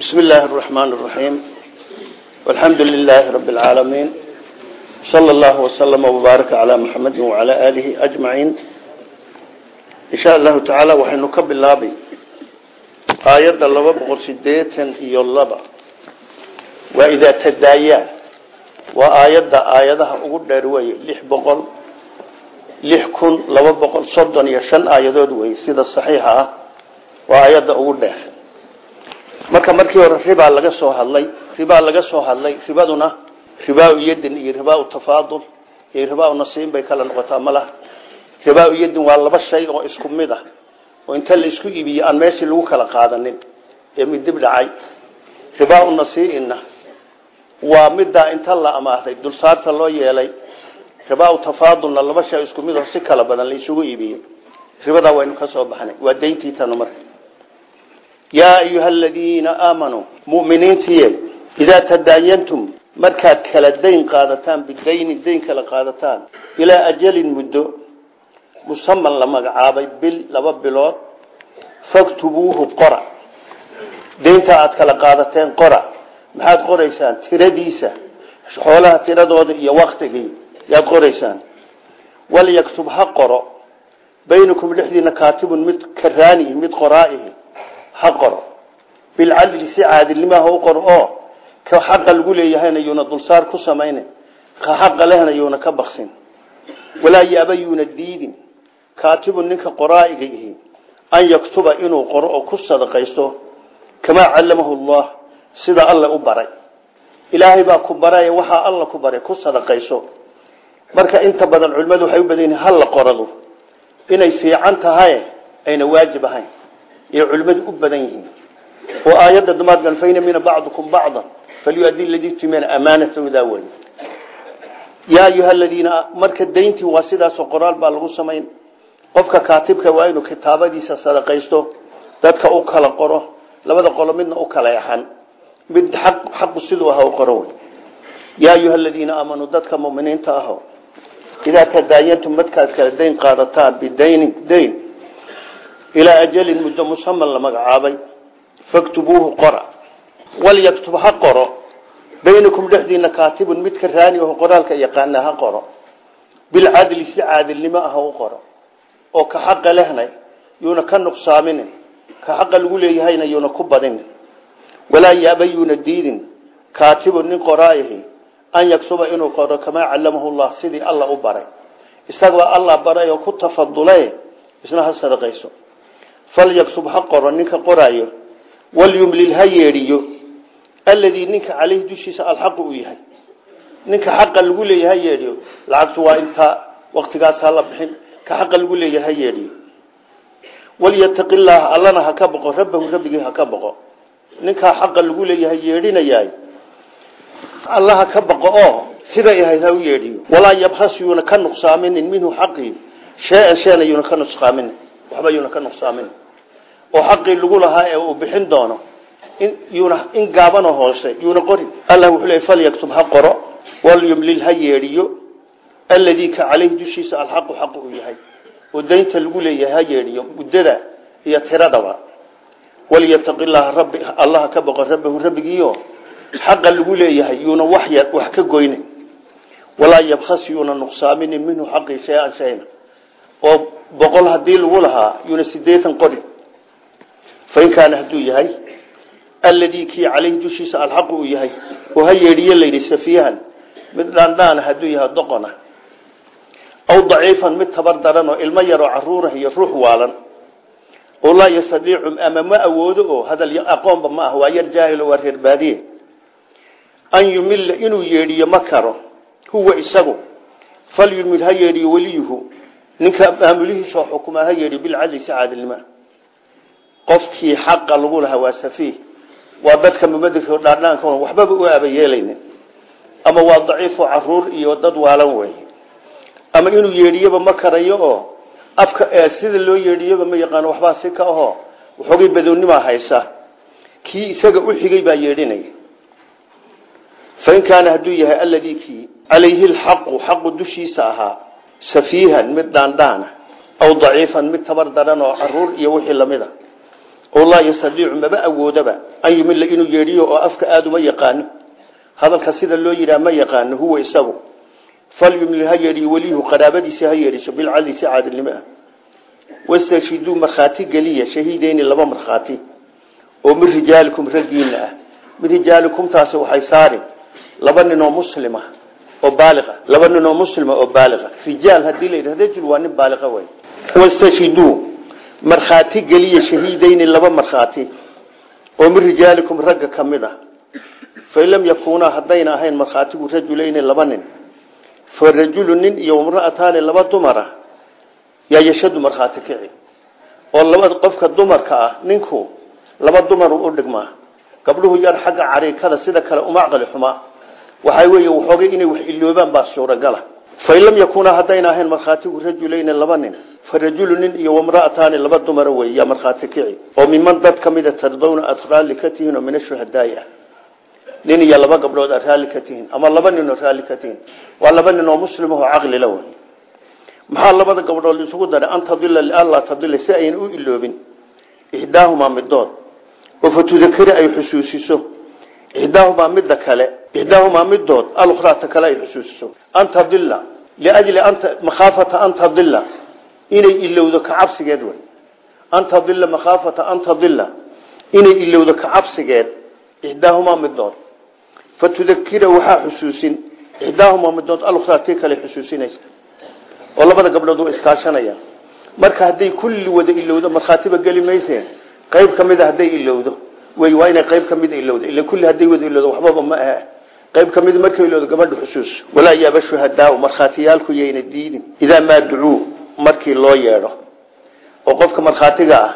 بسم الله الرحمن الرحيم والحمد لله رب العالمين صلى الله وسلم وبارك على محمد وعلى آله أجمعين إن شاء الله تعالى وحين نكب اللابي آيات اللبا بقر سديتا إيو اللبا وإذا تدايا وآيات آياتها أقول داروي لح بقل لح كن لبا بقل صدن يشن آيادود وي سيدا الصحيحة وآيات أقول داروي marka markii hore ribaa laga soo hadlay ribaa laga soo hadlay ribaduna ribaa yadin iyo ribaa tafaadul iyo ribaa nasiin bay kala noqotaa malaha ribaa yadin waa laba shay oo isku mid ah oo inta la isku iibiyo aan meeshii lagu kala qaadanin ee mid dib dhacay. Ribaa nasiinna waa middaa inta la amaahday dulsaarta loo yeelay. Ribaa tafaadulna laba shay isku mid oo si kala badan la isugu iibiyo. Ribadaa waynu ka soo baxnay waa dayntii tan marka yaa ayuha aladiina aamanuu muminiintiye idaa tadaayantum markaad kala dayn qaadataan bidayni dayn kala qaadataan ilaa ajalin muddo musaman la magacaabay bil laba bilood faktubuuhu qora daynta aad kala qaadateen qora maxaad qoraysaan tiradiisa xoolaha tiradooda iyo waktigii yaad qoraysaan walyaktub ha qoro baynakum dhexdiina kaatibun mid karaanihi mid qoraa'ihi ha qoro. Bilcadli si caadilnimaha u qoro oo ka xaqa lagu leeyahayna yuuna dulsaar ku samaynin ka xaqa lehna yuuna ka baksin walaa yaaba yuuna diidin. Kaatibun ninka qoraa'iga yihi an yaktuba inuu qoro oo ku sadaqaysto kamaa callamahu llah sida alle u baray. Ilaahay baa ku baray waxaa alla ku baray ku sadaqayso. Marka inta badan culimmadu waxay u badan yihiin halla qoradu inay fiican tahay ayna waajib ahayn iyo culimadu u badan yihiin. Oo aayadda damaadkan fayna mina bacdukum bacdan falyuaddi ladii tumina amaanatoodaa wey yaa ayuha aladiina marka dayntii waa sidaasoo qoraal baa lagu samayn. Qofka kaatibka waa inuu kitaabadiisa sadaqaysto dadka u kala qoro labada qolo midna u kala exan mid xaqu siduu aha u qoro wey yaa ayuha aladiina aamanuu dadka muminiinta aho idaa tadaayantum markaad kala dayn qaadataan bidaynin dayn ilaa ajalin muddo musaman la magacaabay faktubuuhu qora walyaktub ha qoro baynakum dhexdiina kaatibun midka raani aho qoraalka yaqaana ha qoro bilcadli si caadilnimo ah u qoro oo ka xaqa lehna yuuna ka nuqsaaminin ka xaqa lagu leeyahayna yuuna ku badinin walaa yaaba yuuna diidin kaatibun nin qoraayahi an yaktuba inuu qoro kamaa callamahu llah sidii alla u baray isagoo alla baray ku tafadulay isna ha sadaqayso falyaktub ha qoro ninka qoraayo walyumlil ha yeedhiyo alladii ninka caleyhi dushiisa alxaqu uu yahay ninka xaqa lagu leeyahay ha yeedhiyo lacagtu waa intaa waktigaas ha la bixin ka xaqa lagu leeyahay ha yeedhiyo walyataqi llaha allana ha ka boqo rabbahu rabbigii ha ka boqo ninkaa xaqa walaa yabhas yuuna ka nuqsaaminin minhu xaqii sheen sheena yuuna ka nuqsaaminin waxba yuuna ka nuqsaamin oo xaqii lagu lahaa ee uu bixin doono in gaabano hoose yuuna qorin. Allah wuxuu leey falyaktub ha qoro walyumlil ha yeedhiyo. Alladii ka caleyhi dushiisa alxaqu xaqu uu yahay. Oo daynta lagu leeyahay ha yeedhiyo muddada iyo tiradaba. Walyataqi llaha rabbi allaha ka boqo rabbahu rabbigiio xaqa lagu leeyahay yuuna wax yar wax ka goynin walaa yabkhas yuuna nuqsaaminin minhu xaqii shay-an shayna oo boqol haddii lagu lahaa yuuna sideetan qorin fain kaana hadduu yahay alladii kii caleyhi dushiisa alxaqu uu yahay oo ha yeedhiye layidhi safiihan mid dhaandhaana hadduu yahay doqona aw daciifan mid tabar daran oo ilmo yaroo caruurah iyo ruux waalan oo laa yastadiicu ama ma awoodo oo hadal aqoonba ma ah waa yar jaahilo waa reer baadiye an yumilla inuu yeedhiyo ma karo huwa isagu falyumil ha yeedhiyo weliyuhu ninka maamulihiisoo xukumaa ha yeedhi bilcadli si caadilnima qofkii xaqa lagu lahaa waa safiih waa dadka mumadika dhaadhaanka waxbaba u aba yeelaynin. Ama waa daciifo carruur iyo dad waalan wey ama inuu yeedhiyaba ma karayo oo afka sida loo yeedhiyaba ma yaqaano waxbaa si ka ahoo waxoogay badownnimaa haysa. Kii isaga u xigay baa yeedhinaya fain kaana hadduu yahay alladii kii calayhi lxaqu xaqu dushiisa ahaa safiihan mid dhaandhaana aw daciifan mid tabar daran oo carruur iyo wixii la mid a oo laa yastadiicu maba awoodaba. An yumila inuu yeedhiyo oo afka aada uma yaqaano. Hadalka sida loo yidhaha ma yaqaano huwa isagu. Falyumlil ha yeedhiyo weliyuhu qaraabadiisi ha yeedhiso bilcadli si caadilnimo ah. Wastashhiduu markhaati geliya shahiideyni laba markhaati. Oo min rijaalikum raggiina ah. Min rijaalikumtaasi waxay saari laba nin oo muslima oo baaliqa. Laba nin oo muslima oo baaliqa. Rijaal haddii la yidhah rajul waa nin baaliqa wey wastashhiduu markhaati geliya shahiideyni laba markhaati oo min rijaalikum ragga ka mid ah. Fain lam yakuunaa haddayna ahayn markhaatigu rajuleyni laba nin fa rajulu nin iyo imra'ataani laba dumara yaa yashadu markhaati kici. Oo laba qofka dumarka ah ninku laba dumar u dhigmaa gabdhuhu yar xagga cariikada sida kale uma caqli xumaa waxaa inay wax iloobaan baa suuragala fain lam yakuunaa haddayna ahayn markhaatigu rajuleyni laba nin fa rajulu nin iyo imra'ataani laba dumara wey yaa markhaati kici. Oo miman dad ka mida tardawna aad raalli ka tihiin oo min ashuhadaai ah. Nin iyo laba gabdhood aad ama laba nin oo raalli ka laba nin oo muslim oo caqlila wey maxaa labada gabdhood isugu daray? An tadila lianlaa tadila si ayan u iloobin ixdaahumaa midood. Oo fatudakira ay xusuusiso. Ixdaahumaa midda kale ixdaahumaa midood alukhraata kale ay xusuusiso. An tadila liajli makhaafata an tadila inay ilowdo ka cabsigeed wey an tadila makhaafata an tadila inay ilowdo ka cabsigeed ixdaahumaa midood fatudakira waxaa xusuusin ixdaahumaa midood alukhraati kale xusuusinaysa oo labada gabdhood waa iskaashanayaan marka hadday kulli wada ilowdo markhaatiba geli mayseen qayb ka mida hadday ilowdo wey waa inay qayb ka mida ilowdo ila kulli hadday wada ilowdo waxbaba ma aha qayb ka mida markay gabadha xusuus. Walaa yaaba shuhadaa markhaatiyaalku yayna diidin. Idaa maa ducuu markii loo yeedho. Oo qofka markhaatiga ah.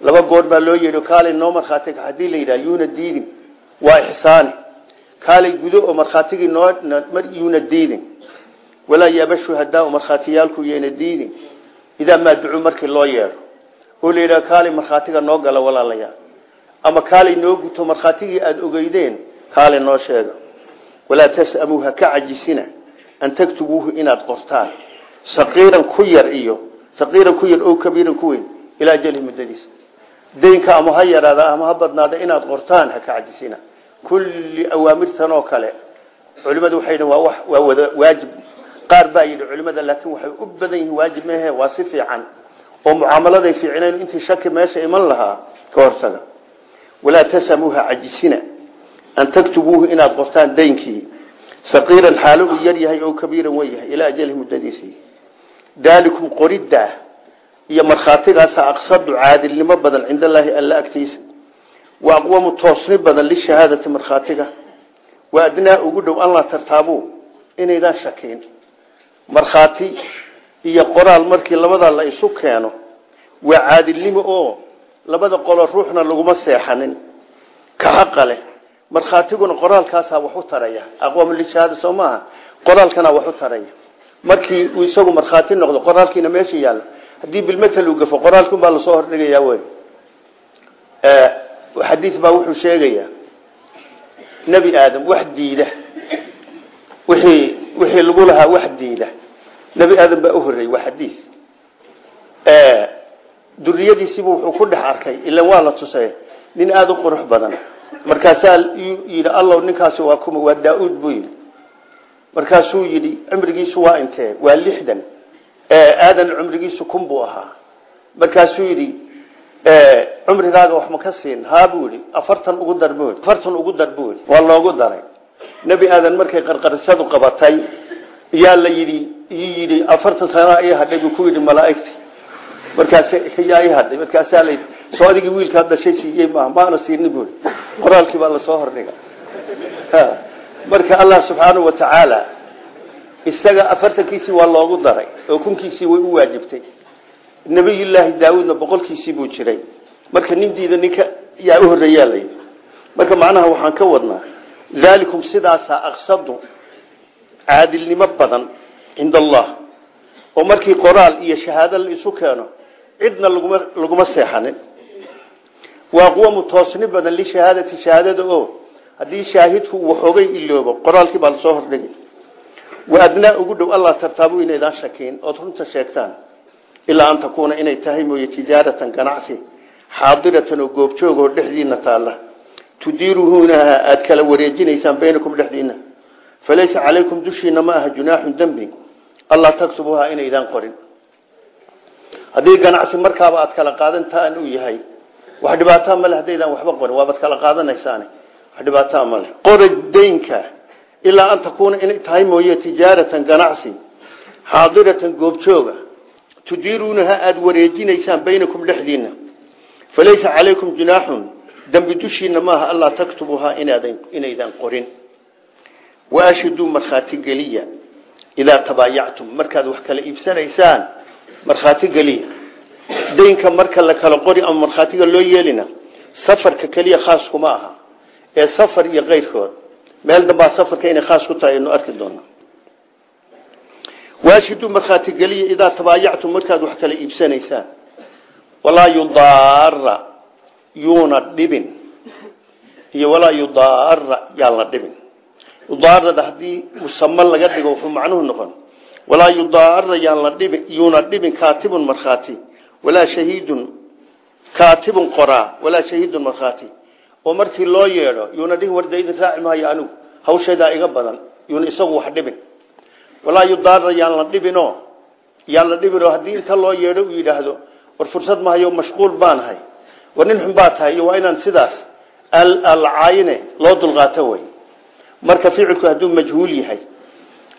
Laba goor baa loo yeedho kaalay noo markhaatiga. Haddii la yidhaha yuuna diidin. Waa ixsaani. Kaalay gudo oo markhaatigii noo yuuna diidin. Walaa yaaba shuhadaa markhaatiyaalku yayna diidin. Idaa maa ducuu markii loo yeedho. Oo la yidhaha kaalay markhaatiga noo gala walaalayaal ama kaalay noo guto markhaatigii aada ogeydeen kaalay noo sheega walaa tas'amuu ha ka cajisina an taktubuuhu inaad qortaan. Saqiiran ku yar iyo saqiiran ku yar oo kabiiran ku weyn ilaa ajali muddadiisa. Daynka ama ha yaraada ama ha badnaada inaad qortaan ha ka cajisina kulli awaamirtan oo kale culimadu waxay yidhi waa waa wada waajib. Qaar baa yidhi culimada laakiin waxay u badan yihiin waajib mehe waa si fiican. Oo mucaamaladay fiicnayn intii shaki meesha iman lahaa ka hortaga. Walaa tasamuuha cajisina an taktubuuhu inaad qortaan daynkii. Saqiiran xaalo uu yar yahay oo kabiiran wen yahay ilaa ajalihi muddadiisii. Daalikum qoriddaa iyo markhaatigaasa aqsadu caadilnimo badan cinda allaahi alla agtiisa. Wa aqwamu toosni badan lishahaadati markhaatiga. Wa adnaa ugu dhow an laa tartaabuu inaydaan shakiin. Markhaati iyo qoraal markii labadaa la isu keeno waa caadilnimo oo labada qolo ruuxna laguma seexanin. Ka markhaatiguna qoraalkaasaa wax taraya. Aqwamu lishahaada soo maaha qoraalkana wax taraya. Markii uu isagu markhaati noqdo qoraalkiina meesha yaalla haddii bilmatal uu gafo qoraalkun baa la soo hordhigayaa wey xadiis baa wuxuu sheegayaa nebi aadam wax diida. Wixii wixii lagu lahaa wax diida. Nebi aadam baa u horreeyey waa xadiis. Duriyadiisiibu wuxuu ku dhex arkay ilan waa la tusay nin aada u qurux badan markaasaa yidhi allow ninkaasi waa kuma waa daa-uud buu yidhi markaasuu yidhi cumrigiisu waa intee? Waa lixdan. Aadan cumrigiisu kun buu ahaa. Markaasuu yidhi cumrigaaga wax ma ka siin? Haa buu yidhi afartan ugu dar buu yidhi afartan ugu dar buu yidhi waa loogu daray. Nebi aadan markay qarqarisadu qabatay yaa la yidhi iyuu yidhi afartan sana ii hadhay buu ku yidhi malaaigti. Markaas yaa ii hadhay markaasaa la yidhi soo adigii wiilkaad dhashay siiyey maaha maana siinin buu yidhi. Qoraalkii baa la soo hordhiga marka allah subxaanahu wa tacaala isaga afartankiisii waa loogu daray oo kunkiisii way u waajibtay. Nabiyullaahi daawuudna boqolkiisii buu jiray. Marka nin diida ninka yaa u horreeyaa marka macnaha waxaan ka wadnaa daalikum sidaasaa aqsadu caadilnimo badan cinda allah. Oo markii qoraal iyo shahaado la isu keeno cidna laguma laguma seexanin waa aqwamu toosni badan lishahaadati shahaadada oo haddii shaahidku uu waxoogay iloobo qoraalkii baa la soo hordhigay. Wa adnaa ugu dhow allah tartaabu inaydaan shakiin ood runta sheegtaan. Ilaa an takuuna inay tahay mooye tijaaratan ganacsi xaadiratan oo goobjoog oo dhexdiina taalla. Tudiiruhuunaha aada kala wareejinaysaan baynakum dhexdiina falaysa calaykum dushiina ma aha junaaxun dembi allaa taktubuhaa inaydaan qorin. Haddii ganacsi markaaba aad kala qaadantaan uu yahay wax dhibaataa male haddaydaan waxba qorin waabaad kala qaadanaysaane wax dhibaataa male qora daynka ilaa an takuuna inay tahay mooye tijaaratan ganacsi xaadiratan goobjooga. Tudiiruunaha aada wareejinaysaan baynakum dhexdiina falaysa calaykum junaaxun dembi dushiina maaha allaa taktubuhaa inaydaan qorin. Waashiduu markhaati geliya idaa tabaayactum markaad wax kala iibsanaysaan markhaati geliya daynka marka la kala qori ama markhaatiga loo yeelina safarka keliya khaas kuma aha. Ee safar iyo keyrkood meel dambaa safarka inay khaas ku tahay aynu arki doona waashiduu markhaati geliya idaa tabaayactum markaad wax kala iibsanaysaan walaa yudaara yuuna dhibin. Iyo walaa yudaara yaan la dhibin. Yudaarada haddii musamo laga dhigo wuxuu macnuhu noqon. Walaa yudaara yaan dhibin yuuna dhibin kaatibun markhaati walaa shahiidun kaatibun qoraa walaa shahiidun markhaati oo markii loo yeedho yuuna dhihin warda idin raaci maayo anigu hawshaydaa iga badan yuuna isagu wax dhibin. Walaa yudaara yaan la dhibinoo yaan la dhibinoo haddii inta loo yeedho uu yidhaahdo war fursad mahayo mashquul baanahay war nin xun baa tahay iyo waa inaan sidaas alcaayine loo dulqaato wey marka ficilku hadduu majhuul yahay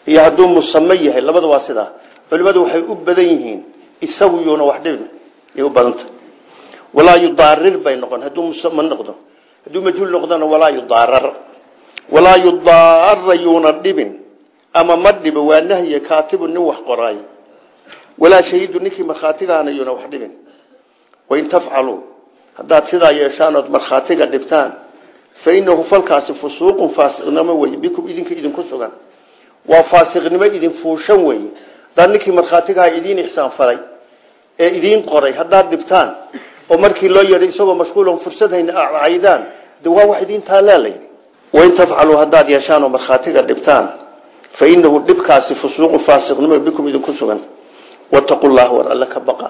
iyo hadduu musame yahay labada waa sidaa. Culimadu waxay u badan yihiin isagu yuuna wax dhibin u badanta walaa yudaarir bay noqon hadduu musame noqdo. Hadduu majhuul noqdona walaa yudaarar walaa yudaara yuuna dhibin ama ma waa nahye kaatibu nin wax qoraay walaa shahiidu ninkii markhaatigaana yuuna wax dhibin. Wain tafcaluu haddaad sidaa yeeshaan ood markhaatiga dhibtaan fa inahu falkaasi fusuuqun faasiqnimo wey bikum idinka idinku sugan. Waa faasiqnimo idin fuushan wey haddaad ninkii markhaatigaha idiin ixsaan falay ee idiin qoray haddaad dhibtaan oo markii loo yeedhay isagoo mashquulon fursad hayna caydaan de waa wax idiin taalaalay. Wain tafcaluu haddaad yeeshaan oo markhaatiga dhibtaan fa inahu dhibkaasi fusuuqun faasiqnimo bikum idinku sugan. Wataqu llah war baqa.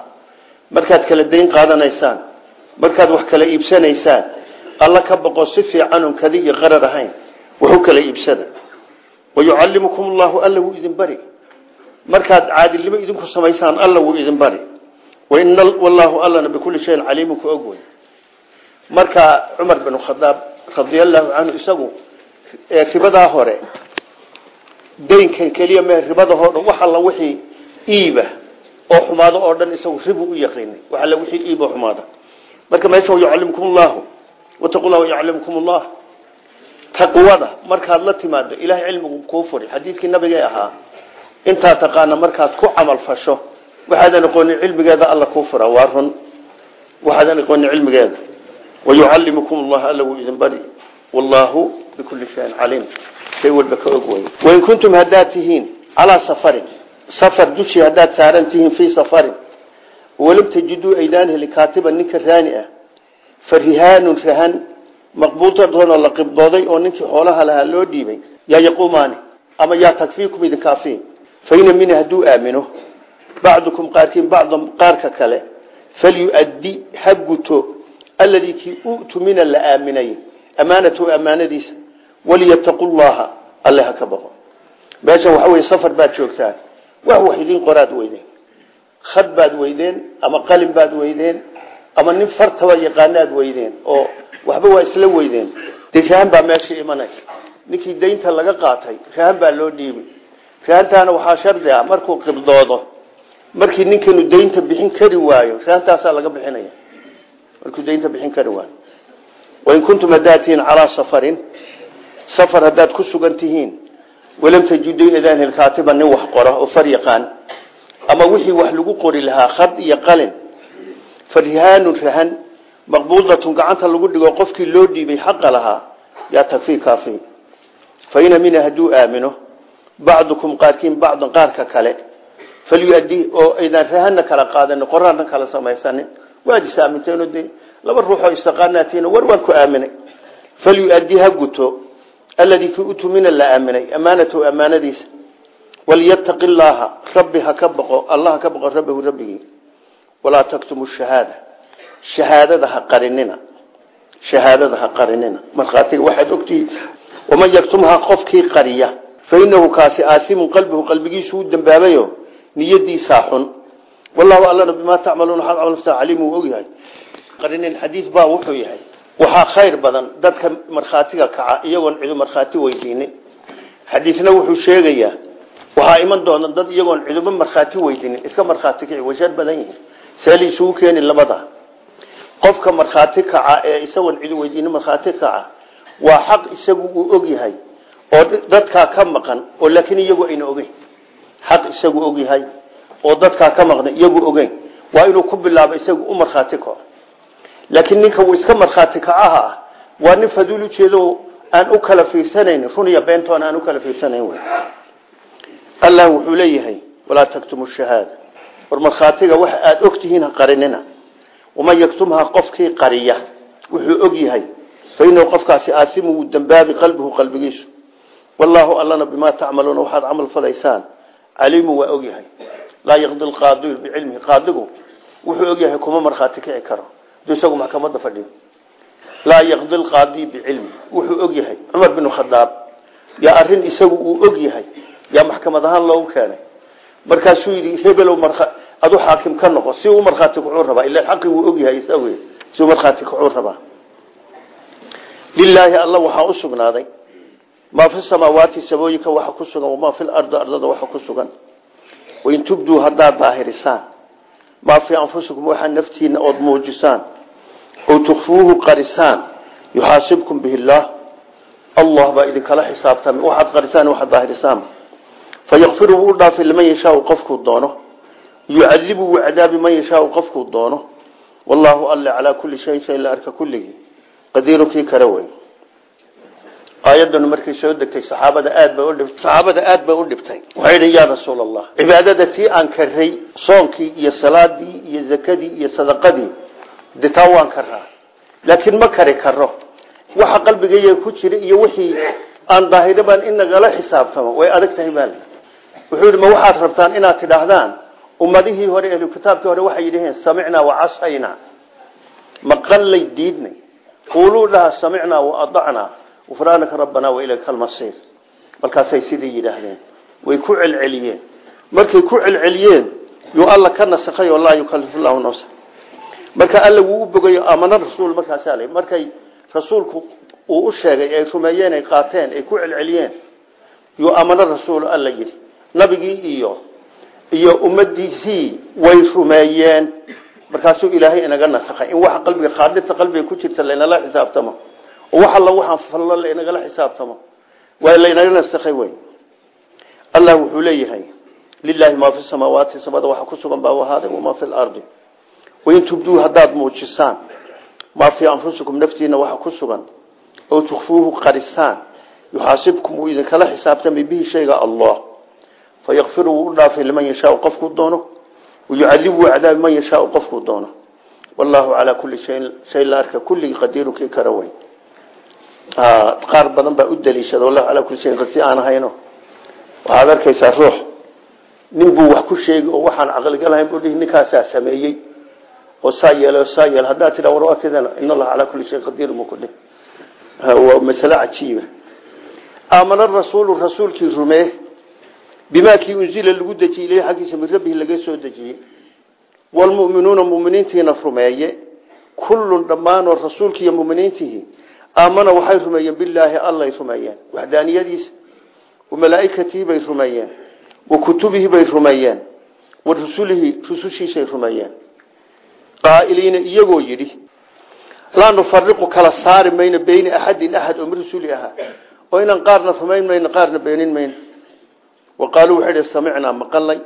Markaad kala dayn qaadanaysaan markaad wax kala iibsanaysaan alla ka baqo si fiicanun kadi iyo qarar ahayn waxu kala iibsada. Wayucallimukum allahu alla wuu idin bari. Markaad caadilnimo idinku samaysaan alla wuu idin wallaahu allana bikulli shayin caliimun ku og wey marka cumar bin khadaab radiallahu canhu isagu ribadaa hore daynkan keliya me ribadahoo dhan wax alla wixii iiba oo xumaado oo dhan isagu ribu u yaqiinay wax alla wixii iiba xumaada. Marka meesha yucallimkum allahu wataqu llah yucallimkum allah taqwada markaad la timaado ilahay cilmigu kuu furi. Xadiidkii nabigee ahaa intaa taqaana markaad ku camal fasho waxaadan aqoonin cilmigeeda alla kuu fura waa run. Waxaadan aqoonin cilmigeeda. Wayucallimukum allah alla wuu idin bari. Wallaahu bikulli shayin caliim. Shay walba ka og wey wain kuntum haddaad tihiin calaa safarin safar dushii haddaad saaran tihiin fii safarin walam tajiduu aydaan helin kaatiban ninka raani ah fa rihaanun rahan maqbuudadoonoo la qibdooday oo ninkii xoolaha lahaa loo dhiibay yaa yaquumaani ama yaa takfiikum idinkaafiin faina mina hadduu aamino bacdukum qaarkiin bacdan qaarka kale falyuaddi ha guto alladii kii u'tu mina la aaminay amaanatahu amaanadiisa waliyataqu llaha alle ha ka baqo meeshan waxa weye safar baad joogtaan wax wax idiin qoraad weydeen khad baad weydeen ama qalin baad weydeen ama nin fartaba yaqaanaad weydeen oo waxba waa isla weydeen dee rahan baa meesha imanaysa. Ninkii daynta laga qaatay rahan baa markii ninkanu daynta bixin kari waayo rahantaasaa laga bixinaya. Markuu daynta bixin kari waayo. Wain kuntum haddaad tihiin safarin safar haddaad ku sugan tihiin walam tajiduu idaan hel kaatiba nin wax qora oo far yaqaan ama wixii wax lagu qori lahaa khad iyo qalin farihaanun rahan maqbuudatun gacanta lagu dhigo qofkii loo dhiibay xaqa lahaa yaa takfii kaafi. Faina mina hadduu aamino bacdukum qaarkiin bacdan qaarka kale falyuaddi oo aydan rahana kala qaadanin qoraana kala samaysanin waad is aaminteeno dee laba ruuxoo istaqaanaatiino war waan ku aaminay falyuaddi ha guto alladii kii utumina la aaminay amaanatahu amaanadiisa walyattaqi llaaha rabbi ha ka baqo allah ha ka baqo rabbahu rabbigii walaa taktumu shahaada shahaadada ha qarinina shahaadada ha qarinina markhaatiga waxaad ogtihiin waman yaktumha qofkii qariya fa inahu kaasi aasimun qalbihu qalbigiisu u dambaabayo niyadiisaa xun. Wallahu allana bimaa tacmaluuna waxaad camalsaa caliim uu ogyahay. Qarinin xadiis baa wuxuu yahay waxaa khayr badan dadka markhaatiga kaca iyagoon cidu markhaati weydiinin. Xadiisna wuxuu sheegayaa waxaa iman doona dad iyagoon ciduba markhaati weydiinin. Iska markhaati kici way shar badan yihiin. See la isugu labada. Qofka markhaati kaca ee isagoon cidu weydiinin markhaati kaca waa xaq isagu uu og yahay oo dadkaa ka maqan oo laakiin iyagu ayna ogeyn xaq isagu og yahay oo dadkaa ka maqna iyagu ogeyn. Waa inuu ku bilaabo isagu u markhaati kaco laakiin ninka uu iska markhaati kacaha ah waa nin faduul ujeedo aan u kala fiirsanayn. Run iyo beentoon aan u kala fiirsanayn wey. Allah wuxuu leeyahay walaa taktumu shahaada. War markhaatiga waxa aada og tihiin ha qarinina. Waman yaktumha qofkii qariya wuxuu og yahay fa inahu qofkaasi aasimu wuu dambaabi qalbihu qalbigiisu. Wallaahu allana bimaa tacmaluuna waxaad camal falaysaan caliimu waa og yahay. Laa yaqdi lqaadiyu bicilmihi qaadigu wuxuu og yahay kuma markhaati kici karo. Haduu isagu maxkamada fadhiyo laa yaqdi lqaadiy bicilmi wuxuu og yahay. Cumar binu khadaab yaa arrin isagu uu og yahay. Yaa maxkamad ahaan loogu keenay. Markaasuu yidhi hebelow adu xaakim ka noqo. Si uu markhaati kucuu rabaa ila xaqii wuu og yahay isagu si markhaati kucuu rabaa. Lilaahi alla waxaa u sugnaaday maa fi samaawaati sabooyinka waxa ku sugan wamaa fi lardi ardada waxa ku sugan. Wain tubduu haddaad daahirisaan maa fii anfusikum waxaa naftiina ood muujisaan. Oo tukfuuhu qarisaan yuxaasibkum bihi illaah allah baa idinkala xisaabtama waxaad qarisaan waxaad daahirisaan. Fayakfiru wuu dhaafi liman yashaau qofkuu doono. Yucadibu wuu cadaabi man yashaau qofkuu doono. Wallaahu alle calaa kulli shayin shay la arka kulligii. Qadiiru kii kale wey aayadanu markay soo degtay saxaabada aad bay udhibtay saxaabada aad bay u dhibtay. Waxay yidhi yaa rasuul allah aan karay soonkii iyo salaadii iyo zakadii iyo sadaqadii de taa waan laakiin ma kari karo waxa qalbigaya ku jira iyo wixii aan daahirabaan in nagala xisaabtamo way adag tahay baa wuxuu ma waxaad rabtaan inaad tidhaahdaan? Ummadihii hore ehlu kitaabkii hore waxay yidhaheen samicnaa wacasaynaa maqallay diidnay. Quuluu dhaha samicnaa waadacnaa gufraanaka rabbanaa wailayka almasiir markaasay sidii yidhaahdeen. Way ku celceliyeen. Markay ku celceliyeen yuu alla ka nasakhay oo laa yukalifu llahu nafsa marka alla wuu u bogayo amana rasuul markaasaa l markay rasuulku uu u sheegay ay rumeeyeen ay qaateen ay ku celceliyeen yuu nabigii iyo iyo ummadiisii way rumeeyeen. Markaasuu ilaahay inaga nasakhay. In waxa qalbiga khaadirta qalbiga ku jirta laynala xisaabtamo wax alla waxaan fallo laynagala xisaabtamo waa laynaga nasakhay wey allah wuxuu leeyahay lilaahi maa fi samaawaati samada waxa ku sugan baa ahaaday wamaa fi lardi wain tubduu haddaad muujisaan maa fii anfusikum naftiina waxa ku sugan oo tukfuuhu qarisaan yuxaasibkum wuu idinkala xisaabtamay bihi shayga allah. Fayakfiru wuu u dhaafay liman yashaau doono wayucadibu wuu cadaabi man yashaau qofkuu doono. Wallaahu calaa kulli shayin shay la arka kulligii qadiiru kii qaar badan baa u daliishada wallahu calaa kulli shayin qasi aan ahayno waxaad arkaysaa ruux. Nin wax ku sheegi oo waxaan caqliga lahayn buu dhihi ninkaasaa sameeyey. Oo saa yeelo saa yeelo. Haddaad tidhaa war waa sidana. Kulli shayin qadiir buu ku dhihi. Waa masale cajiiba rasuulu rasuulkii rumee. Bimaa kii unzila lagu dejiyey ilayhi xaggiisa min rabbihi laga soo dejiyey. Waalmu'minuuna muminiintiina rumeeye kullun dhammaanoo rasuulkiiyo muminiintihi aamana waxay rumeeyeen bilaahi allay rumeeyeen. Waxdaaniyadiisa wa malaa'ikatihi bay rumeeyeen. Wa kutubihi bay rumeeyeen. Wa rusulihi rusushiisay rumeeyeen. Qaa'iliina iyagoo yidhi laa nufariqu kala saari mayno beyni axadin axad oo min rusuli ahaa. Oo inaan qaarna rumayn mayno qaarna beenin mayno wa qaaluu waxay idhi samicnaa maqalay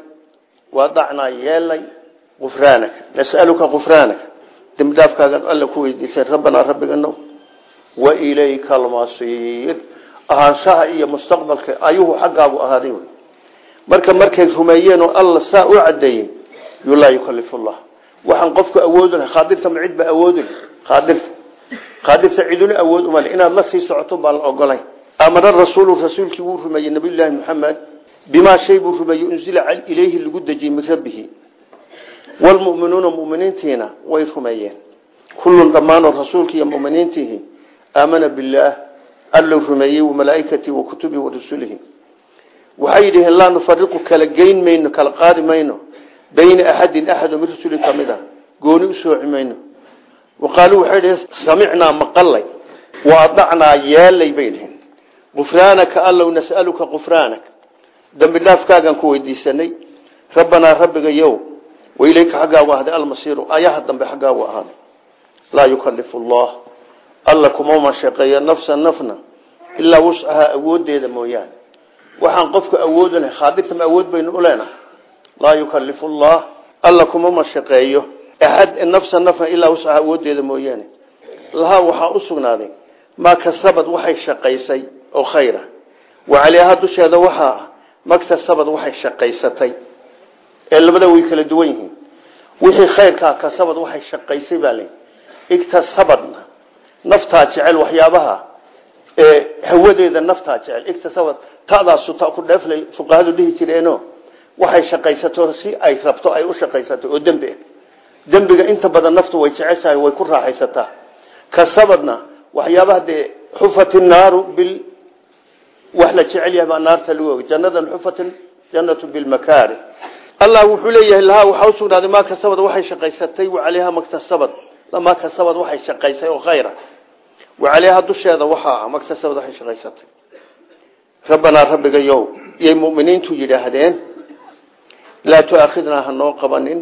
waadacnaa yeelay gufraanaka nas'aluka gufraanaka. Dembi dhaafkaagaan alla wa ilayka almasiir ahaanshaha iyo mustaqbalka ayuhu xaggaagu ahaaday wey. Marka markay rumeeyeen oo alla saa u cadeeyey laa yukalifu llah waxaan qofku awood lahay khaadirta ma cid ba awood lahay khaadirta. Khaadirta ciduna awood uma leh. Inaad la sii socoto baa la ogolay amana rasuulu rasuulkii wuu rumeeyey nabiyullaahi maxamed bimaa shay buu rumeeyey unzila ilayhi lagu dejiyey min rabbihi. Way rumeeyeen. Kullun dhammaanoo rasuulki iyo aamana billaah allow rumeeyey wamalaa'ikatii wa kutubihi wa rasulihi waxay yidhaheen laa nufariqu kala geyn mayno kala qaadi mayno bayna axadin axad oo min rasuli ka mid a gooni u sooci mayno waqaaluu waxay dhaheen samicnaa maqalay wa adacnaa yeelay bay dhaheen gufraanaka allow nas'aluka gufraanak dambi dhaafkaagaan ku weydiisanay rabbanaa rabbiga yow wailayka xaggaagu ahday almasiiru ayaha dambe xaggaagu ahaaday laa alla kuma mashaqeeyo nafsa nafna ilaa wuscahaa awoodeeda mooyaane. Waxaan qofku awoodu lahay khaadirtama awood baynu u leenahay. Laa yukalifu allah alla kuma mashaqeeyo axad nafsa nafna ilaa wuscahaa awoodeeda mooyaane. Lahaa waxaa u sugnaaday maa kasabad waxay shaqaysay oo khayra. Wa caleyha dusheeda waxaa ah maktasabad waxay shaqaysatay. Ee labada way kala duwan yihiin. Wixii khayrkaa kasabad waxay shaqaysay baa le igtasabadna naftaa jecel waxyaabaha ee hawadeeda naftaa jecel. Igtasabad ta'daasu ta ku dheeflay fuqahadu dhihi jireeno waxay shaqaysato si ay rabto ay u shaqaysato oo dembi ah dembiga inta badan naftu way jeceshahay way ku raaxaysataa. Kasabadna waxyaabaha dee xufat naaru bil wax la jecel yahay baa naarta lagu og jannadan xufatin jannatu bilmakaari allah wuxuu leeyahay lahaa waxaa usugnaaday maa kasabad waxay shaqaysatay wacaleyha maktasabad lamaa kasabad waxay shaqaysay oo khayra wacaleyha dusheeda waxaa ah maktasabad waxay shaqaysatay rabbanaa rabbiga yow yay muminiintu yidhaahdeen laa tuaakhidnaa hanoo qabanin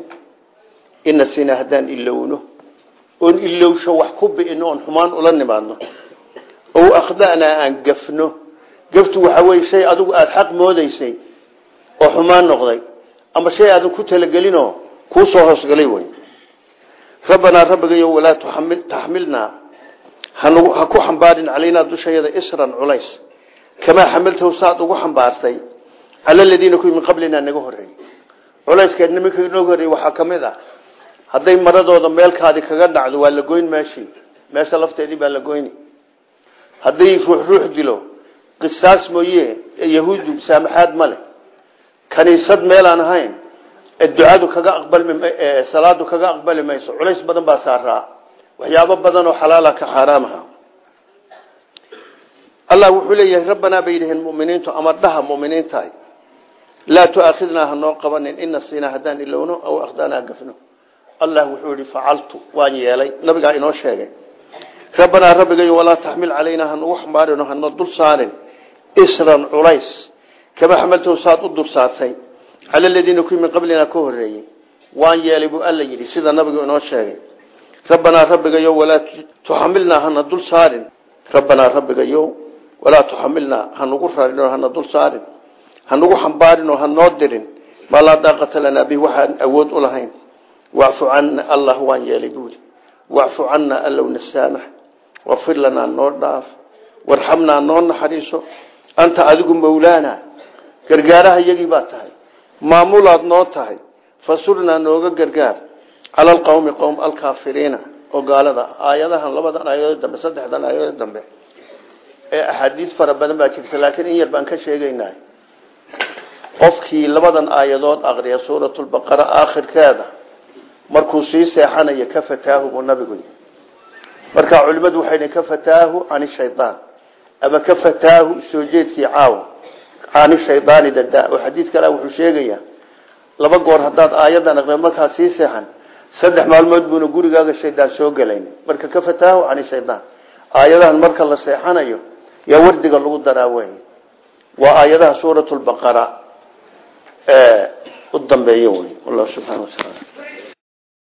ina sina haddaan ilowno oon ilowsho wax ku bi'ino oon xumaan ula nimaadno ow akhda'naa aan gafno gaftu waxaa weye shay adigu aada xaq moodaysay oo xumaan noqday ama shay aadan ku talagelinoo kuu soo hoosgalay wey rabbanaa rabbigayo walaa taxmilnaa ha ku xambaarin calaynaa dushayada isran culays. Kamaa xamaltahu saad ugu xambaartay cala aladiina kuwi min qablinaa naga horreeyey culayskeed nimanka inooga horreeyey waxaa ka mid ah hadday maradooda meelkaadi kaga dhacdo waa la goyn meeshii. Meesha lafteedii baa la goyni. Hadday ruux ruux dilo qisaas mooye yahuuddu saamaxaad ma leh. Kaniisad meelaan ahayn ducadu kaga aqbalmi salaadu kaga aqbali mayso culays badan baa saaraa waxyaabo badan oo xalaala ka xaaraamaha allah wuxuu leeyahay rabbanaa bay yidhaheen muminiintu ama dhaha muminiintahay laa tuaakhidnaa hanoo qabanin ina siinaa haddaan ilowno aw akhdanaa gafno. Allah wuxuu yihi facaltu waan yeelay. Nabigaa inoo sheegay rabbanaa rabbigayo walaa taxmil calaynaa hanugu xambaarino hana dul saarin. Isran culays kama xamaltahu saad u dursaatay cala aladiina kuwii min qablina ka horeeyey waan yeelay buu alla yidhi sida nabigu inoo sheegay rabbanaa rabbigayo walaa tuxamilnaa hana dul saarin rabbanaa rabbigayo walaa tuxamilnaa hanugu rarinoo hana dul saarin hanugu xambaarinoo hanoo dirin maa laa daaqata lanaa bih waxaan awood u lahayn wacfu cana allah waan yeelay buuri wacfu cana allow nasaamax wafir lanaa noo dhaaf warxamnaa noo naxariiso anta adigu mawlaana gargaaraha iyagii baa tahay maamulaad noo tahay fasurnaa nooga gargaar cala alqawmi qowm alkaafiriina oo gaalada aayadahan labadan aayadood dambe saddexdan aayadood dambe. Ee axaadiis fara badan baa jirta laakiin in yar baan ka sheegaynaa qofkii labadan aayadood aqriya suuratulbaqara aakhirkeeda markuu sii seexanayo ka fataahu buu nabigu yii markaa culimmadu waxay ka fataahu can shayaan ama ka fataahu soo jeedkii caawa cani shaydaani dadaa oo xadiid kale wuxuu sheegayaa laba goor haddaad aayadan aqriya markaa sii seexan saddex maalmood buuna gurigaaga shaydaan soo gelayn. Marka ka fataahu cani shaydaan. Aayadahan marka la seexanayo yaa wardiga lagu daraa wey aayadaha suurat lbaqara u dambeeya wey wallahu subxana wataala